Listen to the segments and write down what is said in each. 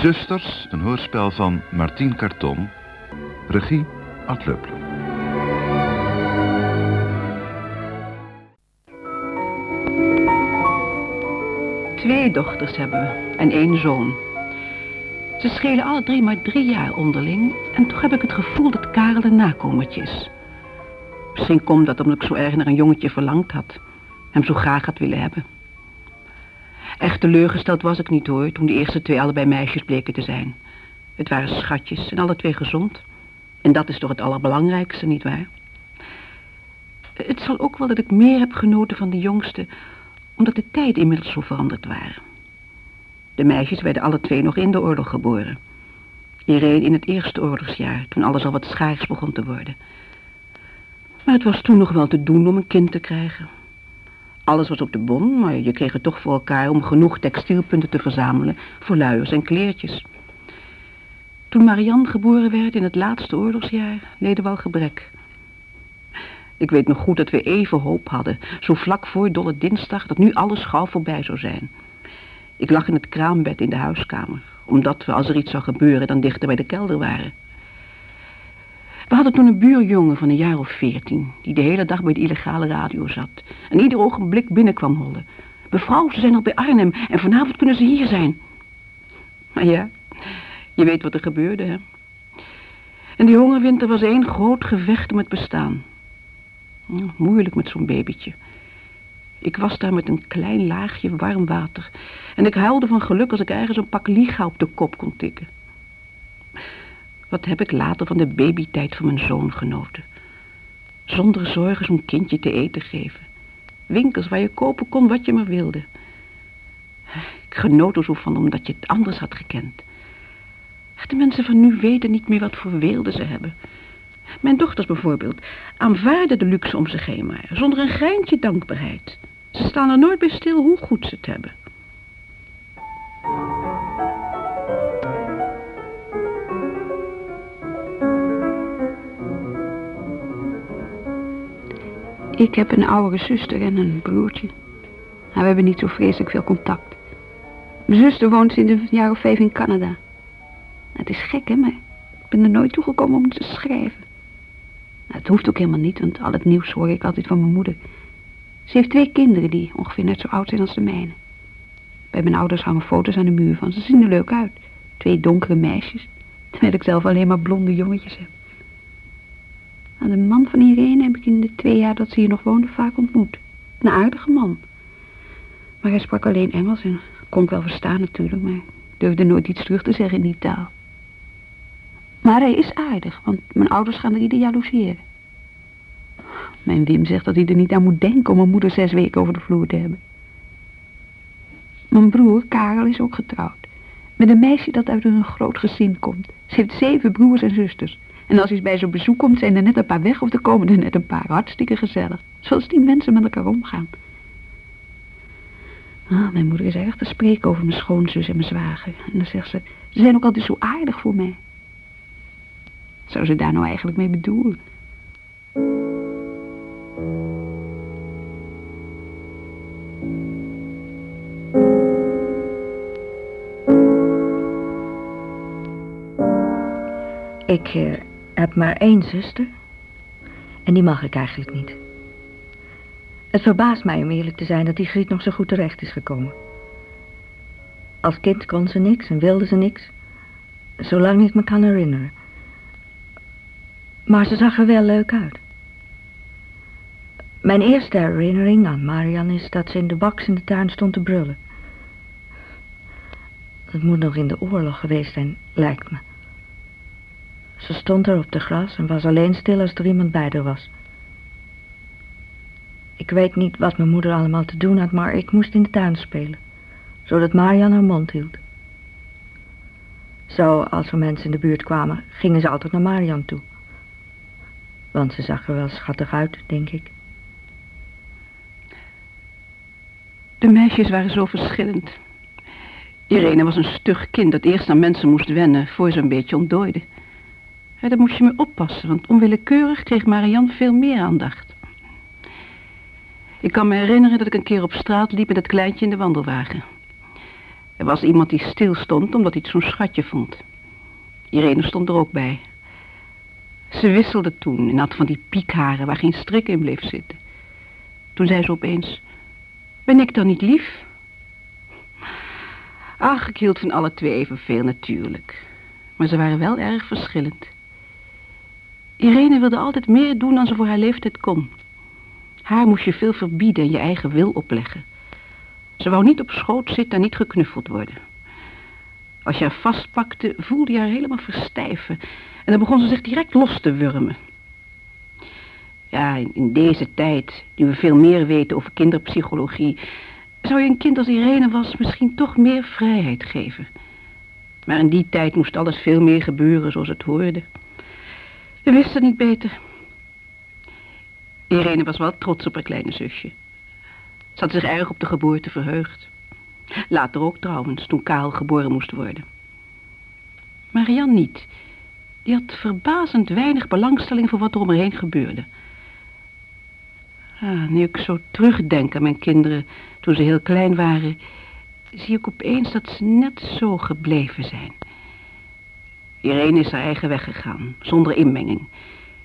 Zusters, een hoorspel van Martien Karton. Regie Ad. Twee dochters hebben we en één zoon. Ze schelen alle drie maar drie jaar onderling... en toch heb ik het gevoel dat Karel een nakomertje is. Misschien komt dat omdat ik zo erg naar een jongetje verlangd had. Hem zo graag had willen hebben. Echt teleurgesteld was ik niet hoor, toen de eerste twee allebei meisjes bleken te zijn. Het waren schatjes en alle twee gezond. En dat is toch het allerbelangrijkste, nietwaar? Het zal ook wel dat ik meer heb genoten van de jongste, omdat de tijd inmiddels zo veranderd waren. De meisjes werden alle twee nog in de oorlog geboren. Irene in het eerste oorlogsjaar, toen alles al wat schaars begon te worden. Maar het was toen nog wel te doen om een kind te krijgen. Alles was op de bon, maar je kreeg het toch voor elkaar om genoeg textielpunten te verzamelen voor luiers en kleertjes. Toen Marianne geboren werd in het laatste oorlogsjaar, leden we al gebrek. Ik weet nog goed dat we even hoop hadden, zo vlak voor Dolle Dinsdag, dat nu alles gauw voorbij zou zijn. Ik lag in het kraambed in de huiskamer, omdat we, als er iets zou gebeuren, dan dichter bij de kelder waren. We hadden toen een buurjongen van een jaar of veertien... die de hele dag bij de illegale radio zat... en ieder ogenblik binnenkwam hollen. Mevrouw, ze zijn al bij Arnhem en vanavond kunnen ze hier zijn. Maar ja, je weet wat er gebeurde, hè? En die hongerwinter was één groot gevecht om het bestaan. Moeilijk met zo'n babytje. Ik was daar met een klein laagje warm water... en ik huilde van geluk als ik ergens een pak liga op de kop kon tikken. Wat heb ik later van de babytijd van mijn zoon genoten. Zonder zorgen zo'n kindje te eten geven. Winkels waar je kopen kon wat je maar wilde. Ik genoot er zo van omdat je het anders had gekend. De mensen van nu weten niet meer wat voor weelde ze hebben. Mijn dochters bijvoorbeeld aanvaarden de luxe om zich heen maar, zonder een greintje dankbaarheid. Ze staan er nooit bij stil hoe goed ze het hebben. Ik heb een oudere zuster en een broertje. Maar we hebben niet zo vreselijk veel contact. Mijn zuster woont sinds een jaar of vijf in Canada. Het is gek, hè, maar ik ben er nooit toegekomen om te schrijven. Het hoeft ook helemaal niet, want al het nieuws hoor ik altijd van mijn moeder. Ze heeft twee kinderen die ongeveer net zo oud zijn als de mijne. Bij mijn ouders hangen foto's aan de muur van. Ze zien er leuk uit. Twee donkere meisjes, terwijl ik zelf alleen maar blonde jongetjes heb. Nou, de man van Irene heb ik in de twee jaar dat ze hier nog woonde vaak ontmoet. Een aardige man. Maar hij sprak alleen Engels en kon ik wel verstaan natuurlijk, maar durfde nooit iets terug te zeggen in die taal. Maar hij is aardig, want mijn ouders gaan er ieder jaar logeren. Mijn Wim zegt dat hij er niet aan moet denken om mijn moeder zes weken over de vloer te hebben. Mijn broer, Karel, is ook getrouwd. Met een meisje dat uit een groot gezin komt. Ze heeft zeven broers en zusters. En als hij bij zo'n bezoek komt, zijn er net een paar weg of er komen er net een paar. Hartstikke gezellig. Zoals die mensen met elkaar omgaan. Ah, mijn moeder is erg te spreken over mijn schoonzus en mijn zwager. En dan zegt ze, ze zijn ook altijd zo aardig voor mij. Zou ze daar nou eigenlijk mee bedoelen? Ik uh, heb maar één zuster. En die mag ik eigenlijk niet. Het verbaast mij om eerlijk te zijn dat die Griet nog zo goed terecht is gekomen. Als kind kon ze niks en wilde ze niks. Zolang ik me kan herinneren. Maar ze zag er wel leuk uit. Mijn eerste herinnering aan Marian is dat ze in de baks in de tuin stond te brullen. Het moet nog in de oorlog geweest zijn, lijkt me. Ze stond er op de gras en was alleen stil als er iemand bij haar was. Ik weet niet wat mijn moeder allemaal te doen had, maar ik moest in de tuin spelen, zodat Marian haar mond hield. Zo, als er mensen in de buurt kwamen, gingen ze altijd naar Marian toe. Want ze zag er wel schattig uit, denk ik. De meisjes waren zo verschillend. Irene was een stug kind dat eerst aan mensen moest wennen... voor ze een beetje ontdooide. Daar moest je mee oppassen, want onwillekeurig kreeg Marianne veel meer aandacht. Ik kan me herinneren dat ik een keer op straat liep met het kleintje in de wandelwagen. Er was iemand die stilstond omdat hij het zo'n schatje vond. Irene stond er ook bij. Ze wisselde toen en had van die piekharen waar geen strik in bleef zitten. Toen zei ze opeens, ben ik dan niet lief? Ach, ik hield van alle twee evenveel natuurlijk. Maar ze waren wel erg verschillend. Irene wilde altijd meer doen dan ze voor haar leeftijd kon. Haar moest je veel verbieden en je eigen wil opleggen. Ze wou niet op schoot zitten en niet geknuffeld worden. Als je haar vastpakte, voelde je haar helemaal verstijven. En dan begon ze zich direct los te wurmen. Ja, in deze tijd, nu we veel meer weten over kinderpsychologie... zou je een kind als Irene was misschien toch meer vrijheid geven. Maar in die tijd moest alles veel meer gebeuren zoals het hoorde. We wisten niet beter. Irene was wel trots op haar kleine zusje. Ze had zich erg op de geboorte verheugd. Later ook trouwens, toen Kaal geboren moest worden. Marianne niet. Die had verbazend weinig belangstelling voor wat er om haar heen gebeurde. Ah, nu ik zo terugdenk aan mijn kinderen toen ze heel klein waren... zie ik opeens dat ze net zo gebleven zijn. Irene is haar eigen weg gegaan, zonder inmenging.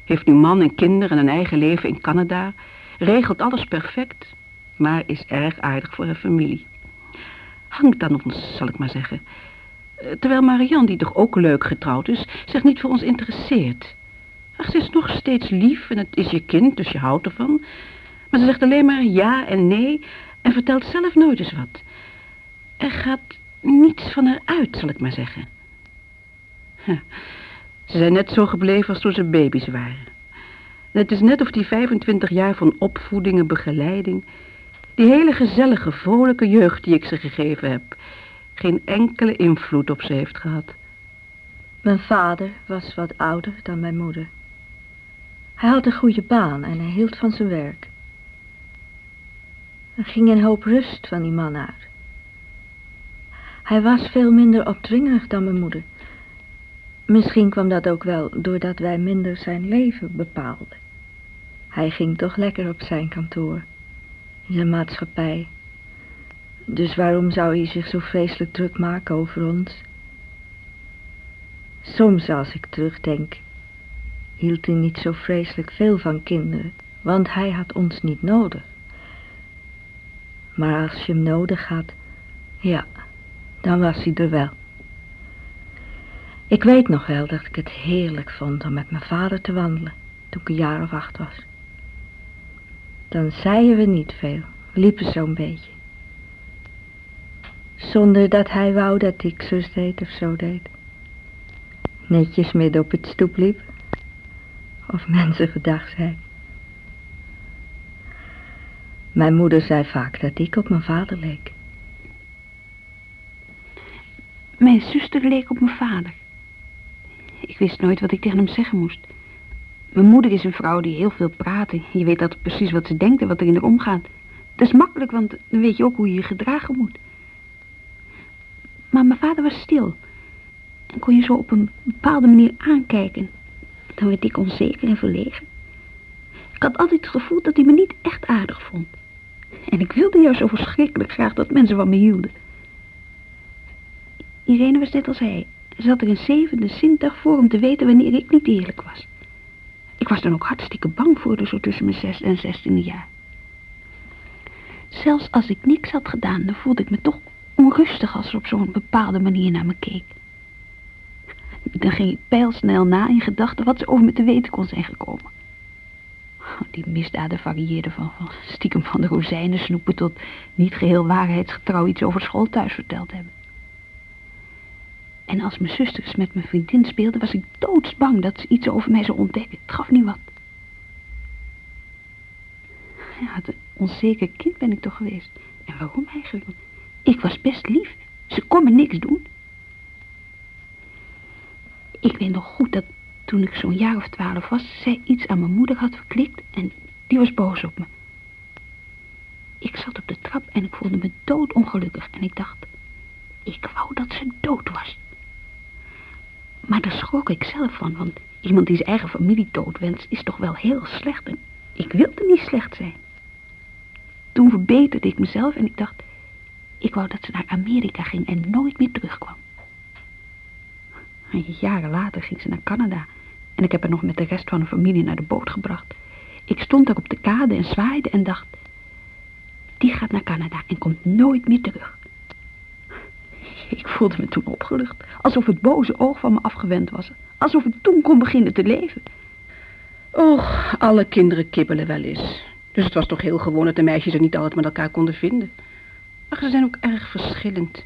Heeft nu man en kinderen en een eigen leven in Canada. Regelt alles perfect, maar is erg aardig voor haar familie. Hangt aan ons, zal ik maar zeggen. Eh, terwijl Marianne, die toch ook leuk getrouwd is, zich niet voor ons interesseert. Ach, ze is nog steeds lief en het is je kind, dus je houdt ervan. Maar ze zegt alleen maar ja en nee en vertelt zelf nooit eens wat. Er gaat niets van haar uit, zal ik maar zeggen. Ze zijn net zo gebleven als toen ze baby's waren. En het is net of die 25 jaar van opvoeding en begeleiding... die hele gezellige, vrolijke jeugd die ik ze gegeven heb... geen enkele invloed op ze heeft gehad. Mijn vader was wat ouder dan mijn moeder. Hij had een goede baan en hij hield van zijn werk. Er ging een hoop rust van die man uit. Hij was veel minder opdringerig dan mijn moeder... Misschien kwam dat ook wel doordat wij minder zijn leven bepaalden. Hij ging toch lekker op zijn kantoor, in zijn maatschappij. Dus waarom zou hij zich zo vreselijk druk maken over ons? Soms als ik terugdenk, hield hij niet zo vreselijk veel van kinderen, want hij had ons niet nodig. Maar als je hem nodig had, ja, dan was hij er wel. Ik weet nog wel dat ik het heerlijk vond om met mijn vader te wandelen, toen ik een jaar of acht was. Dan zeiden we niet veel, we liepen zo'n beetje. Zonder dat hij wou dat ik zo deed of zo deed. Netjes midden op het stoep liep. Of mensen gedag zei. Mijn moeder zei vaak dat ik op mijn vader leek. Mijn zuster leek op mijn vader. Ik wist nooit wat ik tegen hem zeggen moest. Mijn moeder is een vrouw die heel veel praat. je weet altijd precies wat ze denkt en wat er in haar omgaat. Dat is makkelijk, want dan weet je ook hoe je je gedragen moet. Maar mijn vader was stil. En kon je zo op een bepaalde manier aankijken. Dan werd ik onzeker en verlegen. Ik had altijd het gevoel dat hij me niet echt aardig vond. En ik wilde juist zo verschrikkelijk graag dat mensen van me hielden. Irene was net als hij zat er een zevende zintuig voor om te weten wanneer ik niet eerlijk was. Ik was dan ook hartstikke bang voor de zo tussen mijn zes en zestiende jaar. Zelfs als ik niks had gedaan, dan voelde ik me toch onrustig als ze op zo'n bepaalde manier naar me keek. Dan ging ik pijlsnel na in gedachten wat ze over me te weten kon zijn gekomen. Oh, die misdaden varieerden van, van stiekem van de rozijnen snoepen tot niet geheel waarheidsgetrouw iets over school thuis verteld hebben. En als mijn zusters met mijn vriendin speelden, was ik doodsbang dat ze iets over mij zou ontdekken. Het gaf niet wat. Ja, een onzeker kind ben ik toch geweest. En waarom eigenlijk? Ik was best lief. Ze kon me niks doen. Ik weet nog goed dat toen ik zo'n jaar of twaalf was, zij iets aan mijn moeder had verklikt en die was boos op me. Ik zat op de trap en ik voelde me doodongelukkig en ik dacht, ik wou dat ze dood was. Maar daar schrok ik zelf van, want iemand die zijn eigen familie doodwenst is toch wel heel slecht. En ik wilde niet slecht zijn. Toen verbeterde ik mezelf en ik dacht, Ik wou dat ze naar Amerika ging en nooit meer terugkwam. En jaren later ging ze naar Canada. En ik heb haar nog met de rest van de familie naar de boot gebracht. Ik stond daar op de kade en zwaaide en dacht... Die gaat naar Canada en komt nooit meer terug. Ik voelde me toen opgelucht. Alsof het boze oog van me afgewend was. Alsof ik toen kon beginnen te leven. Och, alle kinderen kibbelen wel eens. Dus het was toch heel gewoon dat de meisjes er niet altijd met elkaar konden vinden. Maar ze zijn ook erg verschillend.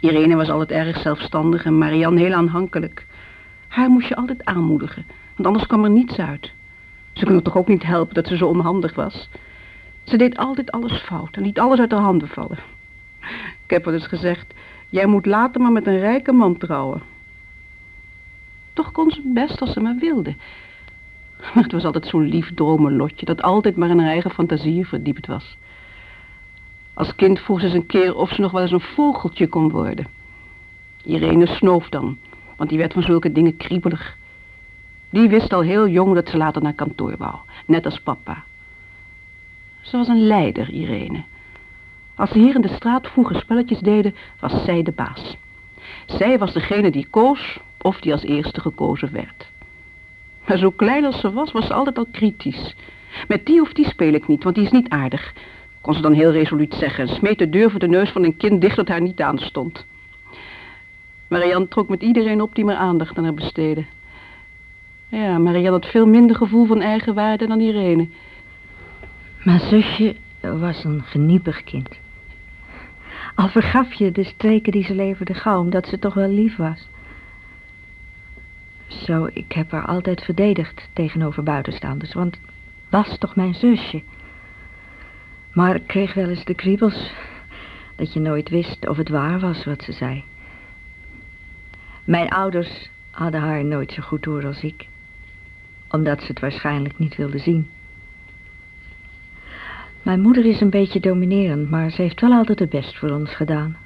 Irene was altijd erg zelfstandig en Marianne heel aanhankelijk. Haar moest je altijd aanmoedigen, want anders kwam er niets uit. Ze kon toch ook niet helpen dat ze zo onhandig was. Ze deed altijd alles fout en liet alles uit haar handen vallen. Ik heb wel eens gezegd, jij moet later maar met een rijke man trouwen. Toch kon ze best als ze maar wilde. Maar het was altijd zo'n lief dromenlotje dat altijd maar in haar eigen fantasieën verdiept was. Als kind vroeg ze eens een keer of ze nog wel eens een vogeltje kon worden. Irene snoof dan, want die werd van zulke dingen kriebelig. Die wist al heel jong dat ze later naar kantoor wou, net als papa. Ze was een leider, Irene. Als ze hier in de straat vroeger spelletjes deden, was zij de baas. Zij was degene die koos of die als eerste gekozen werd. Maar zo klein als ze was, was ze altijd al kritisch. Met die of die speel ik niet, want die is niet aardig. Kon ze dan heel resoluut zeggen en smeet de deur voor de neus van een kind dicht dat haar niet aanstond. Marianne trok met iedereen op die maar aandacht aan haar besteedde. Ja, Marianne had veel minder gevoel van eigenwaarde dan Irene. Mijn zusje was een geniepig kind. Al vergaf je de streken die ze leverde gauw, omdat ze toch wel lief was. Zo, ik heb haar altijd verdedigd tegenover buitenstaanders, want was toch mijn zusje. Maar ik kreeg wel eens de kriebels dat je nooit wist of het waar was wat ze zei. Mijn ouders hadden haar nooit zo goed door als ik, omdat ze het waarschijnlijk niet wilden zien. Mijn moeder is een beetje dominerend, maar ze heeft wel altijd het best voor ons gedaan.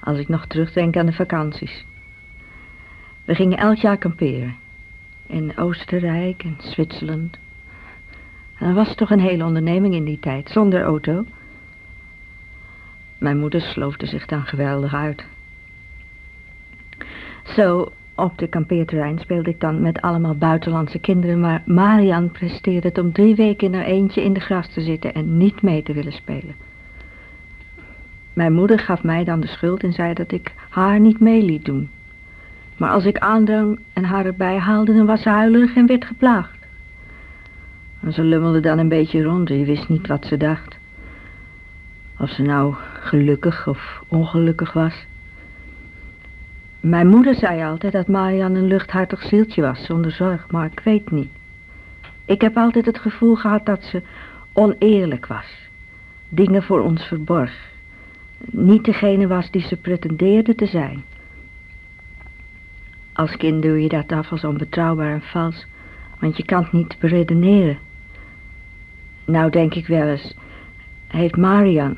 Als ik nog terugdenk aan de vakanties. We gingen elk jaar kamperen. In Oostenrijk en Zwitserland. En dat was toch een hele onderneming in die tijd, zonder auto. Mijn moeder sloofde zich dan geweldig uit. Zo, op de kampeerterrein speelde ik dan met allemaal buitenlandse kinderen, maar Marian presteerde het om drie weken in haar eentje in de gras te zitten en niet mee te willen spelen. Mijn moeder gaf mij dan de schuld en zei dat ik haar niet mee liet doen. Maar als ik aandrang en haar erbij haalde, dan was ze huilerig en werd geplaagd. En ze lummelde dan een beetje rond en je wist niet wat ze dacht. Of ze nou gelukkig of ongelukkig was. Mijn moeder zei altijd dat Marian een luchthartig zieltje was, zonder zorg, maar ik weet niet. Ik heb altijd het gevoel gehad dat ze oneerlijk was. Dingen voor ons verborg. Niet degene was die ze pretendeerde te zijn. Als kind doe je dat af als onbetrouwbaar en vals, want je kan het niet beredeneren. Nou denk ik wel eens, heeft Marian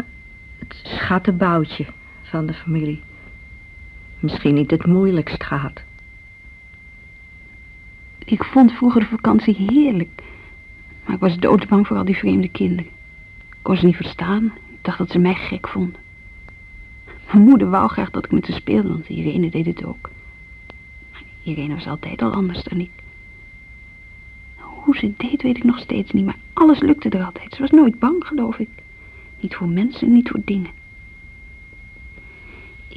het schattenboutje van de familie misschien niet het moeilijkst gehad. Ik vond vroeger de vakantie heerlijk, maar ik was doodsbang voor al die vreemde kinderen. Ik kon ze niet verstaan, ik dacht dat ze mij gek vonden. Mijn moeder wou graag dat ik met ze speelde, want Irene deed het ook. Maar Irene was altijd al anders dan ik. Hoe ze deed weet ik nog steeds niet, maar alles lukte er altijd. Ze was nooit bang, geloof ik. Niet voor mensen, niet voor dingen.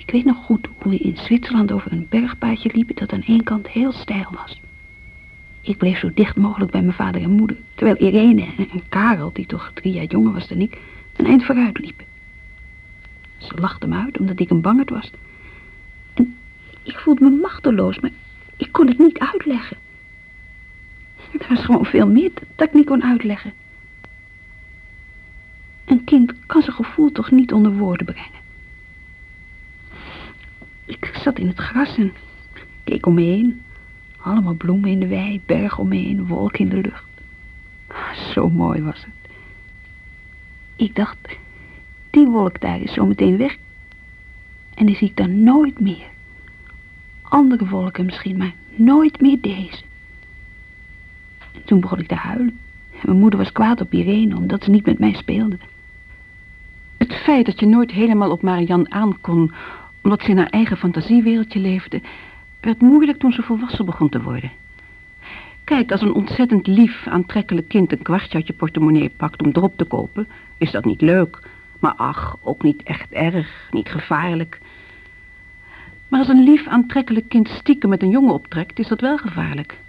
Ik weet nog goed hoe we in Zwitserland over een bergpaadje liepen dat aan één kant heel steil was. Ik bleef zo dicht mogelijk bij mijn vader en moeder, terwijl Irene en Karel, die toch drie jaar jonger was dan ik, een eind vooruit liepen. Ze lachten me uit omdat ik een bangerd was. En ik voelde me machteloos, maar ik kon het niet uitleggen. Er was gewoon veel meer dat ik niet kon uitleggen. Een kind kan zijn gevoel toch niet onder woorden brengen. Ik zat in het gras en keek om me heen. Allemaal bloemen in de wei, berg om me heen, wolk in de lucht. Zo mooi was het. Ik dacht, die wolk daar is zo meteen weg. En die zie ik dan nooit meer. Andere wolken misschien, maar nooit meer deze. En toen begon ik te huilen. En mijn moeder was kwaad op Irene, omdat ze niet met mij speelde. Het feit dat je nooit helemaal op Marianne aankon... omdat ze in haar eigen fantasiewereldje leefde... werd moeilijk toen ze volwassen begon te worden. Kijk, als een ontzettend lief, aantrekkelijk kind... een kwartje uit je portemonnee pakt om erop te kopen... is dat niet leuk. Maar ach, ook niet echt erg, niet gevaarlijk. Maar als een lief, aantrekkelijk kind stiekem met een jongen optrekt... is dat wel gevaarlijk.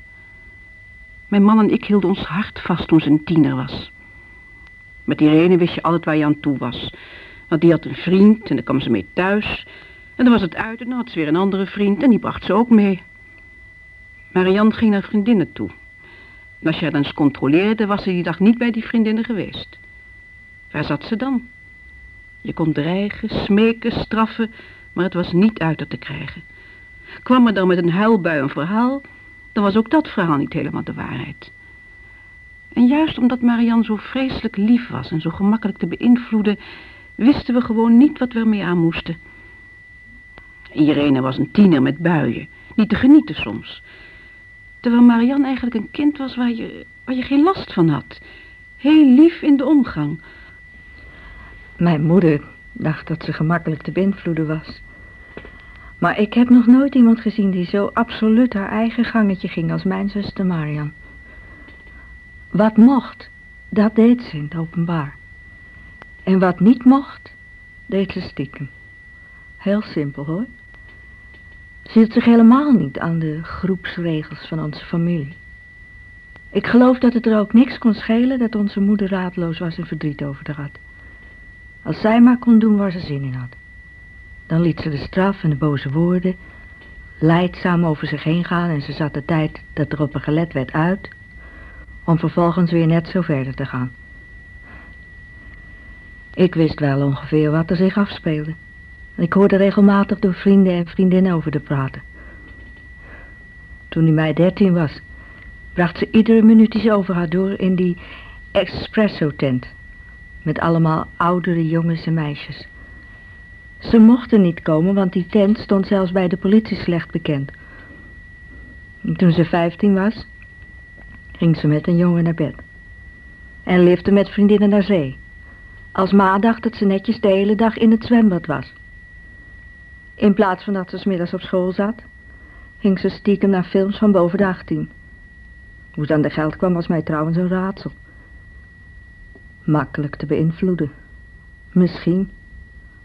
Mijn man en ik hielden ons hart vast toen ze een tiener was... Met Irene wist je altijd waar je aan toe was. Want die had een vriend en daar kwam ze mee thuis. En dan was het uit en dan had ze weer een andere vriend en die bracht ze ook mee. Marianne ging naar vriendinnen toe. En als je dan eens controleerde, was ze die dag niet bij die vriendinnen geweest. Waar zat ze dan? Je kon dreigen, smeken, straffen, maar het was niet uit te krijgen. Kwam er dan met een huilbui een verhaal, dan was ook dat verhaal niet helemaal de waarheid. En juist omdat Marianne zo vreselijk lief was en zo gemakkelijk te beïnvloeden, wisten we gewoon niet wat we ermee aan moesten. Irene was een tiener met buien, niet te genieten soms. Terwijl Marianne eigenlijk een kind was waar je, waar je geen last van had. Heel lief in de omgang. Mijn moeder dacht dat ze gemakkelijk te beïnvloeden was. Maar ik heb nog nooit iemand gezien die zo absoluut haar eigen gangetje ging als mijn zuster Marianne. Wat mocht, dat deed ze in het openbaar. En wat niet mocht, deed ze stiekem. Heel simpel hoor. Ze hield zich helemaal niet aan de groepsregels van onze familie. Ik geloof dat het er ook niks kon schelen dat onze moeder raadloos was en verdriet over haar had. Als zij maar kon doen waar ze zin in had. Dan liet ze de straf en de boze woorden leidzaam over zich heen gaan en ze zat de tijd dat er op een gelet werd uit om vervolgens weer net zo verder te gaan. Ik wist wel ongeveer wat er zich afspeelde. Ik hoorde regelmatig door vrienden en vriendinnen over te praten. Toen hij mij dertien was, bracht ze iedere minuut over haar door in die espresso-tent. Met allemaal oudere jongens en meisjes. Ze mochten niet komen, want die tent stond zelfs bij de politie slecht bekend. En toen ze vijftien was, ging ze met een jongen naar bed. En leefde met vriendinnen naar zee. Als ma dacht dat ze netjes de hele dag in het zwembad was. In plaats van dat ze smiddags op school zat, ging ze stiekem naar films van boven de 18. Hoe ze aan de geld kwam was mij trouwens een raadsel. Makkelijk te beïnvloeden. Misschien,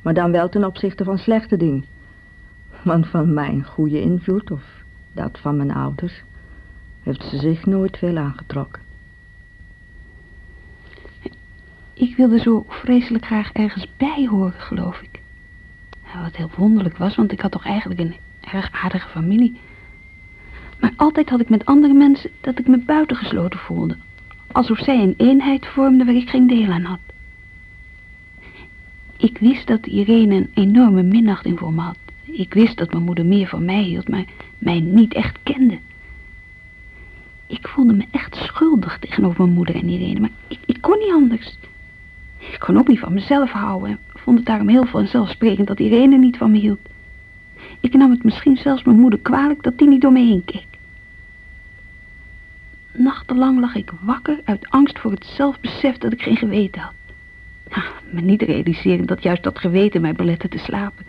maar dan wel ten opzichte van slechte dingen. Want van mijn goede invloed, of dat van mijn ouders, heeft ze zich nooit veel aangetrokken. Ik wilde zo vreselijk graag ergens bij horen, geloof ik. Wat heel wonderlijk was, want ik had toch eigenlijk een erg aardige familie. Maar altijd had ik met andere mensen dat ik me buitengesloten voelde. Alsof zij een eenheid vormden waar ik geen deel aan had. Ik wist dat Irene een enorme minachting voor me had. Ik wist dat mijn moeder meer van mij hield, maar mij niet echt kende. Ik voelde me echt schuldig tegenover mijn moeder en Irene, maar ik, ik kon niet anders. Ik kon ook niet van mezelf houden en vond het daarom heel vanzelfsprekend dat Irene niet van me hield. Ik nam het misschien zelfs mijn moeder kwalijk dat die niet door me heen keek. Nachtenlang lag ik wakker uit angst voor het zelfbesef dat ik geen geweten had. Ja, me niet realiseren dat juist dat geweten mij belette te slapen.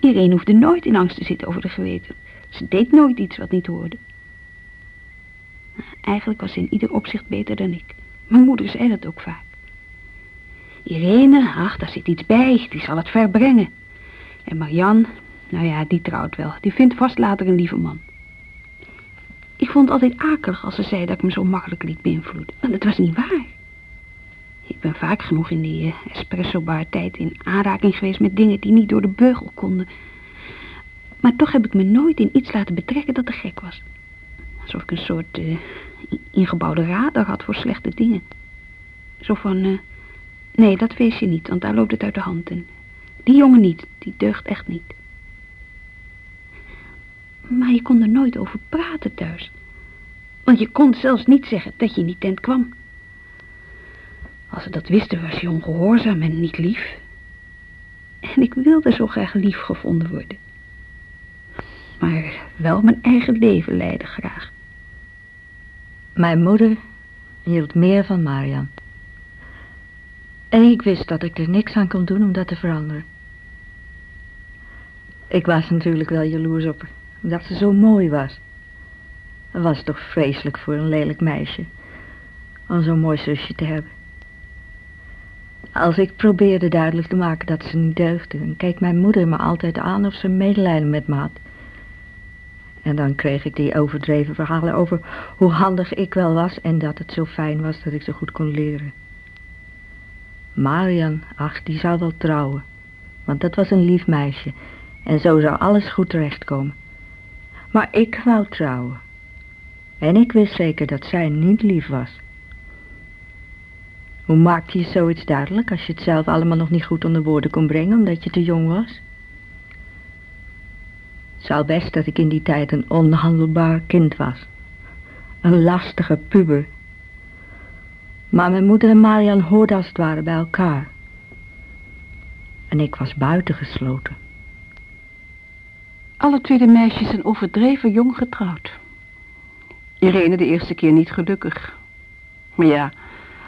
Irene hoefde nooit in angst te zitten over de geweten. Ze deed nooit iets wat niet hoorde. Eigenlijk was ze in ieder opzicht beter dan ik. Mijn moeder zei dat ook vaak. Irene, ach, daar zit iets bij, die zal het ver brengen. En Marianne, nou ja, die trouwt wel. Die vindt vast later een lieve man. Ik vond het altijd akelig als ze zei dat ik me zo makkelijk liet beïnvloeden. Want het was niet waar. Ik ben vaak genoeg in die uh, espresso-bar tijd in aanraking geweest met dingen die niet door de beugel konden. Maar toch heb ik me nooit in iets laten betrekken dat te gek was. Alsof ik een soort uh, ingebouwde radar had voor slechte dingen. Zo van, uh, nee, dat feestje niet, want daar loopt het uit de hand. En die jongen niet, die deugt echt niet. Maar je kon er nooit over praten thuis. Want je kon zelfs niet zeggen dat je in die tent kwam. Als ze dat wisten, was je ongehoorzaam en niet lief. En ik wilde zo graag lief gevonden worden. Maar wel mijn eigen leven leiden graag. Mijn moeder hield meer van Marian. En ik wist dat ik er niks aan kon doen om dat te veranderen. Ik was natuurlijk wel jaloers op haar, omdat ze zo mooi was. Het was toch vreselijk voor een lelijk meisje om zo'n mooi zusje te hebben. Als ik probeerde duidelijk te maken dat ze niet deugde, dan keek mijn moeder me altijd aan of ze medelijden met me had. En dan kreeg ik die overdreven verhalen over hoe handig ik wel was en dat het zo fijn was dat ik zo goed kon leren. Marian, ach, die zou wel trouwen, want dat was een lief meisje en zo zou alles goed terechtkomen. Maar ik wou trouwen. En ik wist zeker dat zij niet lief was. Hoe maakte je zoiets duidelijk als je het zelf allemaal nog niet goed onder woorden kon brengen omdat je te jong was? Het zou best dat ik in die tijd een onhandelbaar kind was. Een lastige puber. Maar mijn moeder en Marian hoorden als het bij elkaar. En ik was buitengesloten. Alle tweede meisjes zijn overdreven jong getrouwd. Irene de eerste keer niet gelukkig. Maar ja,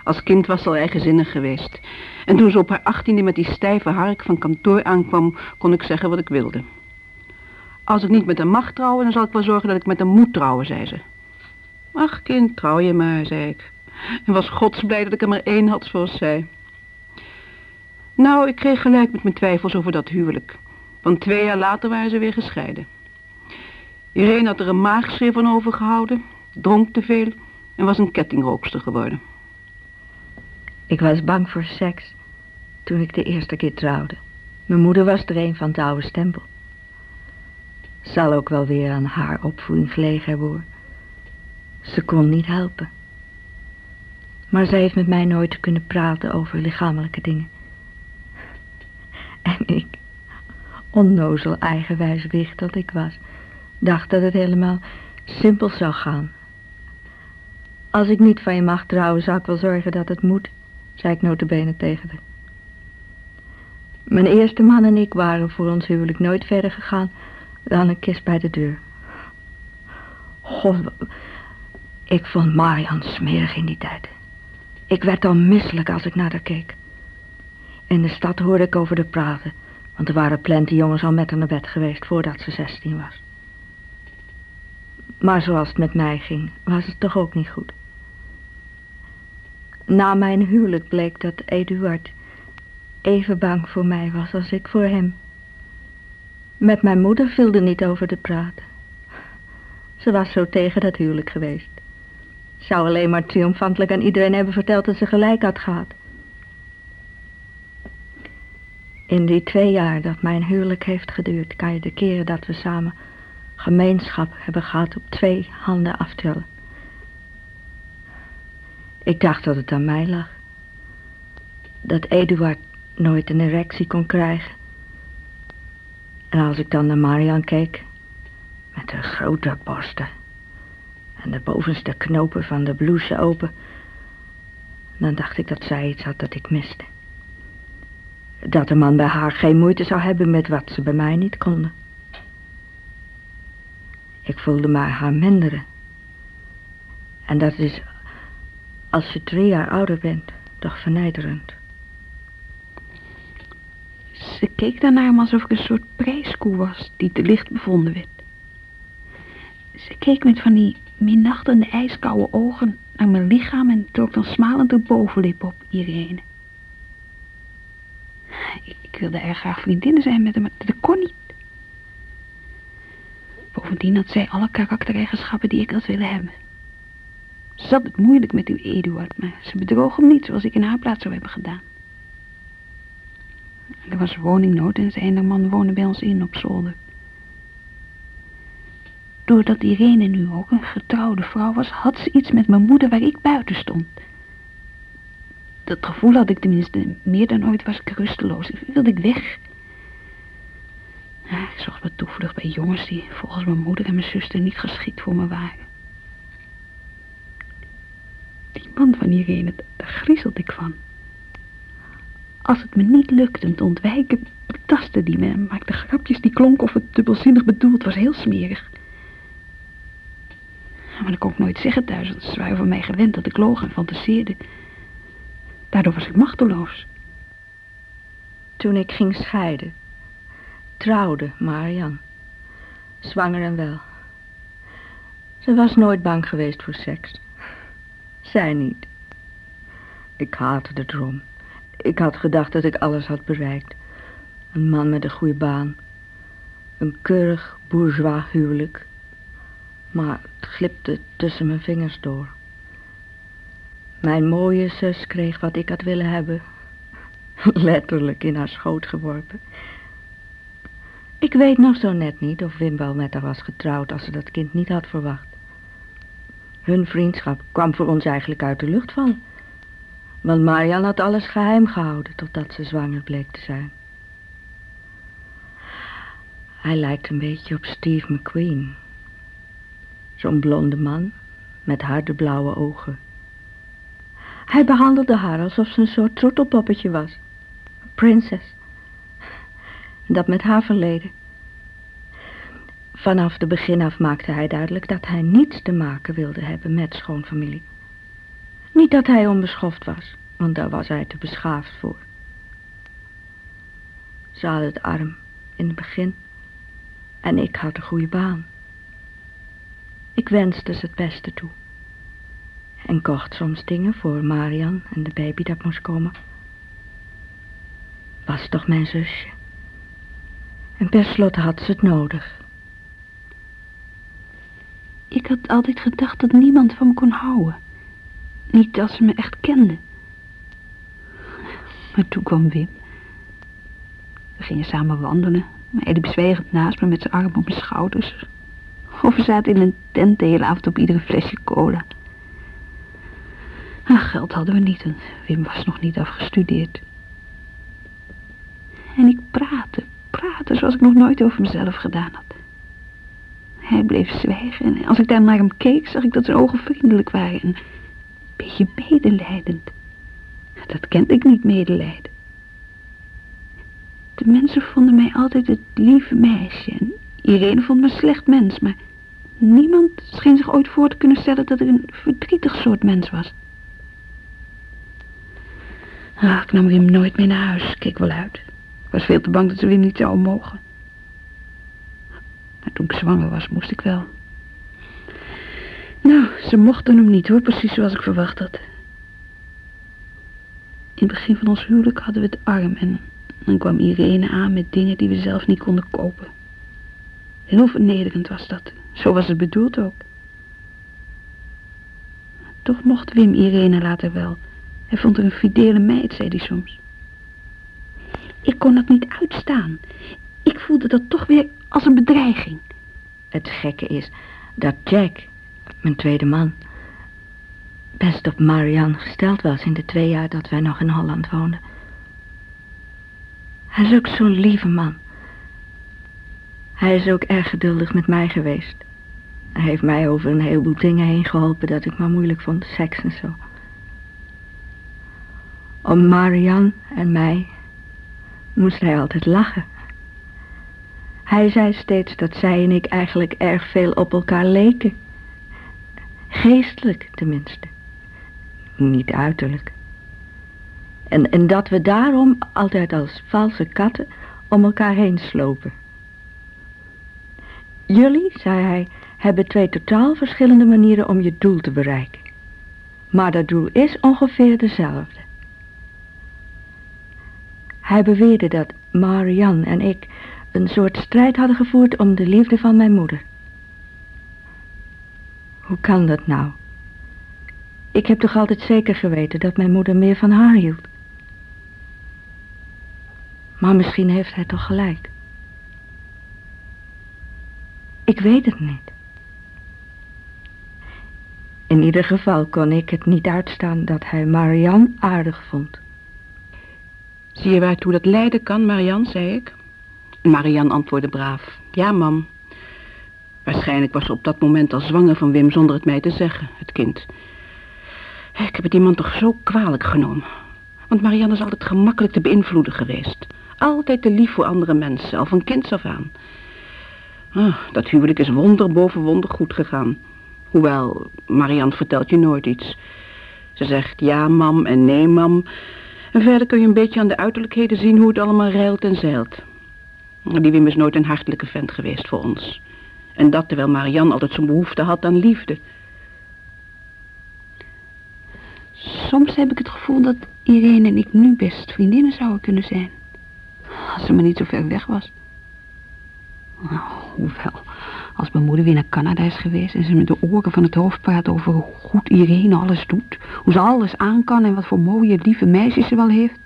als kind was ze al eigenzinnig geweest. En toen ze op haar achttiende met die stijve hark van kantoor aankwam, kon ik zeggen wat ik wilde. Als ik niet met hem mag trouwen, dan zal ik wel zorgen dat ik met hem moet trouwen, zei ze. Ach, kind, trouw je maar, zei ik. En was godsblij dat ik er maar één had, zoals zij. Nou, ik kreeg gelijk met mijn twijfels over dat huwelijk. Want twee jaar later waren ze weer gescheiden. Irene had er een maagschreef van overgehouden, dronk te veel en was een kettingrookster geworden. Ik was bang voor seks toen ik de eerste keer trouwde. Mijn moeder was er een van het oude stempel. Zal ook wel weer aan haar opvoeding gelegen hebben hoor. Ze kon niet helpen. Maar zij heeft met mij nooit kunnen praten over lichamelijke dingen. En ik, onnozel eigenwijs wicht dat ik was, dacht dat het helemaal simpel zou gaan. Als ik niet van je mag trouwen, zou ik wel zorgen dat het moet zei ik notabene tegen haar. Mijn eerste man en ik waren voor ons huwelijk nooit verder gegaan dan een kist bij de deur. God, ik vond Marian smerig in die tijd. Ik werd al misselijk als ik naar haar keek. In de stad hoorde ik over de praten, want er waren plenty jongens al met haar naar bed geweest voordat ze zestien was. Maar zoals het met mij ging, was het toch ook niet goed. Na mijn huwelijk bleek dat Eduard even bang voor mij was als ik voor hem. Met mijn moeder viel er niet over te praten. Ze was zo tegen dat huwelijk geweest. Zou alleen maar triomfantelijk aan iedereen hebben verteld dat ze gelijk had gehad. In die twee jaar dat mijn huwelijk heeft geduurd, kan je de keren dat we samen gemeenschap hebben gehad op twee handen aftellen. Ik dacht dat het aan mij lag. Dat Eduard nooit een erectie kon krijgen. En als ik dan naar Marian keek, met haar grote borsten en de bovenste knopen van de blouse open, dan dacht ik dat zij iets had dat ik miste. Dat een man bij haar geen moeite zou hebben met wat ze bij mij niet konden. Ik voelde mij haar minderen. En dat is als je drie jaar ouder bent, toch vernijderend. Ze keek daarnaar alsof ik een soort prijskoe was die te licht bevonden werd. Ze keek met van die minachtende ijskoude ogen naar mijn lichaam en trok dan smalend de bovenlip op Irene. Ik, ik wilde erg graag vriendinnen zijn met hem, maar dat kon niet. Bovendien had zij alle karaktereigenschappen die ik had willen hebben. Ze had het moeilijk met uw Eduard, maar ze bedroog hem niet zoals ik in haar plaats zou hebben gedaan. Er was woningnood en zijn man woonde bij ons in op zolder. Doordat Irene nu ook een getrouwde vrouw was, had ze iets met mijn moeder waar ik buiten stond. Dat gevoel had ik tenminste. Meer dan ooit was ik rusteloos. Wilde ik weg. Ja, ik zocht mijn toevlucht bij jongens die volgens mijn moeder en mijn zuster niet geschikt voor me waren. Die man van Irene, daar griezelde ik van. Als het me niet lukte hem te ontwijken, betastte die me en maakte grapjes die klonken of het dubbelzinnig bedoeld was, heel smerig. Maar ik kon ook nooit zeggen thuis, want ze waren van mij gewend dat ik loog en fantaseerde. Daardoor was ik machteloos. Toen ik ging scheiden, trouwde Marian. Zwanger en wel. Ze was nooit bang geweest voor seks. Zij niet. Ik haatte de droom. Ik had gedacht dat ik alles had bereikt. Een man met een goede baan. Een keurig bourgeois huwelijk. Maar het glipte tussen mijn vingers door. Mijn mooie zus kreeg wat ik had willen hebben. Letterlijk in haar schoot geworpen. Ik weet nog zo net niet of Wim wel met haar was getrouwd als ze dat kind niet had verwacht. Hun vriendschap kwam voor ons eigenlijk uit de lucht vallen. Want Marian had alles geheim gehouden totdat ze zwanger bleek te zijn. Hij lijkt een beetje op Steve McQueen. Zo'n blonde man met harde blauwe ogen. Hij behandelde haar alsof ze een soort troetelpoppetje was. Prinses. Dat met haar verleden. Vanaf de begin af maakte hij duidelijk dat hij niets te maken wilde hebben met schoonfamilie. Niet dat hij onbeschoft was, want daar was hij te beschaafd voor. Ze had het arm in het begin en ik had een goede baan. Ik wenste ze het beste toe. En kocht soms dingen voor Marian en de baby dat moest komen. Was toch mijn zusje. En per had ze het nodig. Ik had altijd gedacht dat niemand van me kon houden. Niet als ze me echt kende. Maar toen kwam Wim. We gingen samen wandelen. Hij liep naast me met zijn arm op mijn schouders. Of we zaten in een tent de hele avond op iedere flesje cola. Ach, geld hadden we niet en Wim was nog niet afgestudeerd. En ik praatte, praatte zoals ik nog nooit over mezelf gedaan had. Hij bleef zwijgen en als ik daar naar hem keek, zag ik dat zijn ogen vriendelijk waren en een beetje medelijdend. Dat kende ik niet, medelijden. De mensen vonden mij altijd het lieve meisje en Irene vond me een slecht mens, maar niemand scheen zich ooit voor te kunnen stellen dat ik een verdrietig soort mens was. Ah, ik nam Wim nooit meer naar huis, keek wel uit. Ik was veel te bang dat ze Wim niet zou mogen. Maar toen ik zwanger was, moest ik wel. Nou, ze mochten hem niet hoor, precies zoals ik verwacht had. In het begin van ons huwelijk hadden we het arm en dan kwam Irene aan met dingen die we zelf niet konden kopen. Heel vernederend was dat. Zo was het bedoeld ook. Toch mocht Wim Irene later wel. Hij vond er een fidele meid, zei hij soms. Ik kon dat niet uitstaan. Ik voelde dat toch weer als een bedreiging. Het gekke is dat Jack, mijn tweede man, best op Marianne gesteld was in de twee jaar dat wij nog in Holland woonden. Hij is ook zo'n lieve man. Hij is ook erg geduldig met mij geweest. Hij heeft mij over een heleboel dingen heen geholpen dat ik maar moeilijk vond, seks en zo. Om Marianne en mij moest hij altijd lachen. Hij zei steeds dat zij en ik eigenlijk erg veel op elkaar leken. Geestelijk tenminste. Niet uiterlijk. En, en dat we daarom altijd als valse katten om elkaar heen slopen. Jullie, zei hij, hebben twee totaal verschillende manieren om je doel te bereiken. Maar dat doel is ongeveer dezelfde. Hij beweerde dat Marianne en ik een soort strijd hadden gevoerd om de liefde van mijn moeder. Hoe kan dat nou? Ik heb toch altijd zeker geweten dat mijn moeder meer van haar hield. Maar misschien heeft hij toch gelijk. Ik weet het niet. In ieder geval kon ik het niet uitstaan dat hij Marianne aardig vond. Zie je waartoe dat leiden kan, Marianne, zei ik. En Marianne antwoordde braaf. Ja, mam. Waarschijnlijk was ze op dat moment al zwanger van Wim zonder het mij te zeggen, het kind. Ik heb het die man toch zo kwalijk genomen. Want Marianne is altijd gemakkelijk te beïnvloeden geweest. Altijd te lief voor andere mensen, al van kinds af aan. Ah, dat huwelijk is wonder boven wonder goed gegaan. Hoewel, Marianne vertelt je nooit iets. Ze zegt ja, mam en nee, mam. En verder kun je een beetje aan de uiterlijkheden zien hoe het allemaal reilt en zeilt. Die Wim is nooit een hartelijke vent geweest voor ons. En dat terwijl Marianne altijd zo'n behoefte had aan liefde. Soms heb ik het gevoel dat Irene en ik nu best vriendinnen zouden kunnen zijn. Als ze maar niet zo ver weg was. Nou, hoewel, als mijn moeder weer naar Canada is geweest... en ze met de oren van het hoofd praat over hoe goed Irene alles doet... hoe ze alles aan kan en wat voor mooie, lieve meisjes ze wel heeft...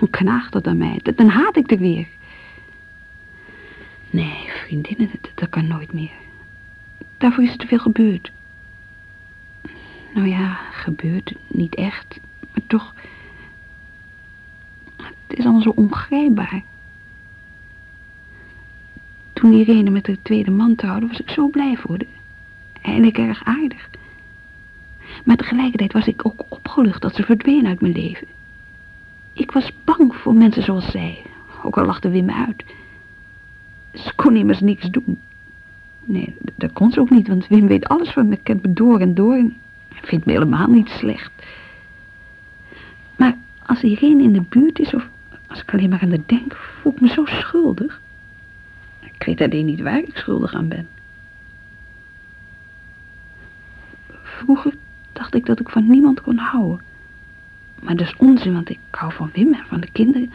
dan knaagt dat aan mij. Dan haat ik er weer. Nee, vriendinnen, dat, kan nooit meer. Daarvoor is er te veel gebeurd. Nou ja, gebeurd, niet echt, maar toch... Het is allemaal zo ongrijpbaar. Toen Irene met de tweede man trouwde, was ik zo blij voor haar. En ik erg aardig. Maar tegelijkertijd was ik ook opgelucht dat ze verdween uit mijn leven. Ik was bang voor mensen zoals zij, ook al lachte Wim uit. Ze kon immers niks doen. Nee, dat kon ze ook niet, want Wim weet alles van me, kent me door en door. En vindt me helemaal niet slecht. Maar als Irene in de buurt is, of als ik alleen maar aan de denk, voel ik me zo schuldig. Ik weet alleen niet waar ik schuldig aan ben. Vroeger dacht ik dat ik van niemand kon houden. Maar dat is onzin, want ik hou van Wim en van de kinderen.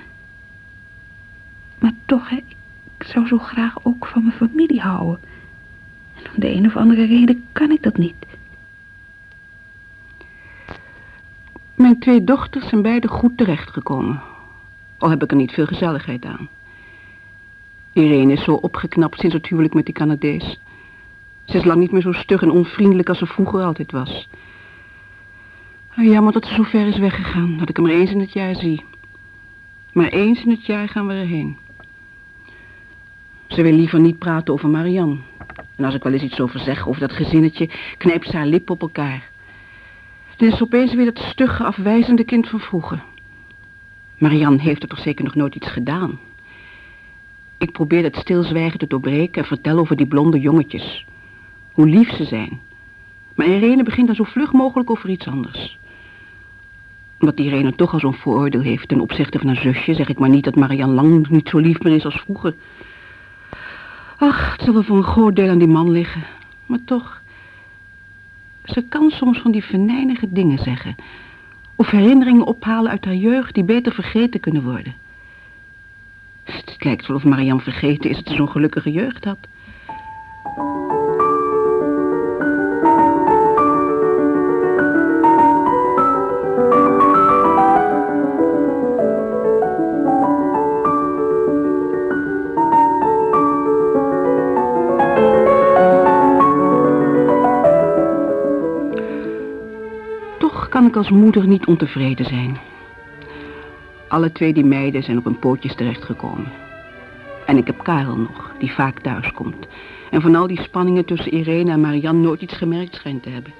Maar toch, hè, ik zou zo graag ook van mijn familie houden. En om de een of andere reden kan ik dat niet. Mijn twee dochters zijn beide goed terechtgekomen. Al heb ik er niet veel gezelligheid aan. Irene is zo opgeknapt sinds het huwelijk met die Canadees. Ze is lang niet meer zo stug en onvriendelijk als ze vroeger altijd was. Jammer dat ze zo ver is weggegaan, dat ik hem maar eens in het jaar zie. Maar eens in het jaar gaan we erheen. Ze wil liever niet praten over Marianne. En als ik wel eens iets over zeg, over dat gezinnetje, knijpt ze haar lip op elkaar. Het is opeens weer dat stugge, afwijzende kind van vroeger. Marianne heeft er toch zeker nog nooit iets gedaan. Ik probeer het stilzwijgen te doorbreken en vertel over die blonde jongetjes. Hoe lief ze zijn. Maar Irene begint dan zo vlug mogelijk over iets anders. Omdat Irene toch al zo'n vooroordeel heeft ten opzichte van haar zusje... zeg ik maar niet dat Marianne lang niet zo lief meer is als vroeger. Ach, het zal wel voor een groot deel aan die man liggen. Maar toch... Ze kan soms van die venijnige dingen zeggen. Of herinneringen ophalen uit haar jeugd die beter vergeten kunnen worden. Het lijkt wel of Marianne vergeten is dat ze zo'n gelukkige jeugd had. kan ik als moeder niet ontevreden zijn. Alle twee die meiden zijn op hun pootjes terechtgekomen. En ik heb Karel nog, die vaak thuis komt. En van al die spanningen tussen Irene en Marianne nooit iets gemerkt schijnt te hebben.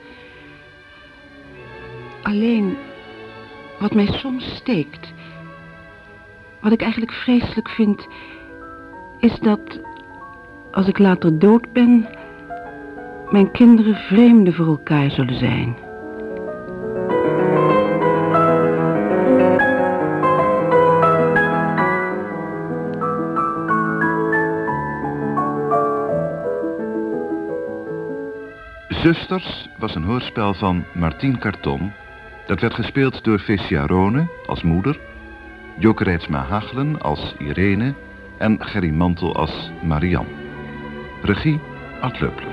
Alleen, wat mij soms steekt... Wat ik eigenlijk vreselijk vind... Is dat, als ik later dood ben... Mijn kinderen vreemden voor elkaar zullen zijn... Zusters was een hoorspel van Martien Karton. Dat werd gespeeld door Fessia Rone als moeder... Joke Rijtsma Hagelen als Irene... en Gerry Mantel als Marianne. Regie Leupler.